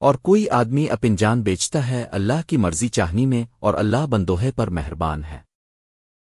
اور کوئی آدمی اپن جان بیچتا ہے اللہ کی مرضی چاہنی میں اور اللہ بندوہے پر مہربان ہے۔